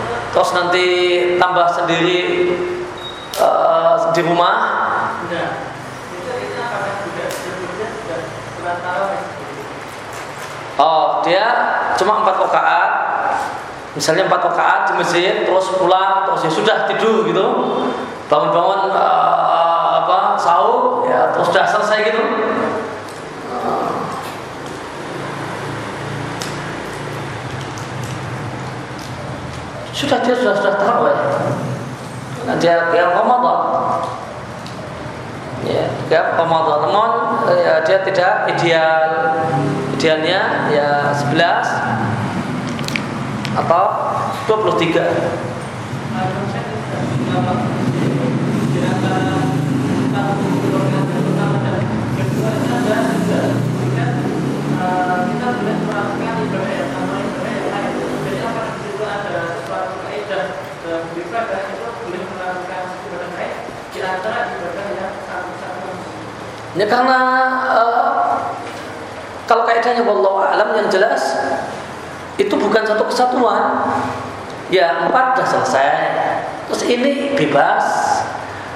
terus nanti tambah sendiri uh, di rumah. Oh, dia cuma empat rakaat. Misalnya empat rakaat di masjid terus pulang terus ya sudah tidur gitu. Bangun-bangun uh, apa sahur ya terus sudah selesai gitu sudah dia sudah sudah ya nah, dia dia ya dia Ramadan. Namun ya, dia tidak ideal. Idealnya ya 11 atau 23 Ya karena uh, kalau kaidahnya wallahu alam yang jelas itu bukan satu kesatuan. Ya empat sudah selesai. Terus ini bebas.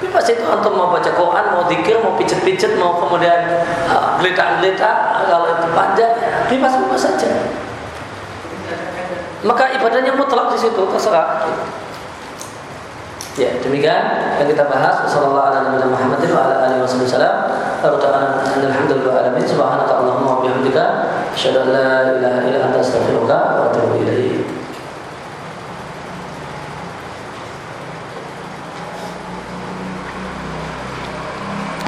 Bebas itu untuk mau baca Quran mau dikir mau pijet-pijet mau kemudian uh, geletak-geletak kalau itu panjang bebas bebas saja maka ibadahnya mutlak di situ terserah Ya, demikian yang kita bahas. Wassalamualaikum warahmatullahi wabarakatuh. Alhamdulillah alamin. Wa bihamdika asyhadu an la ilaha illa anta astaghfiruka wa atubu ilaik.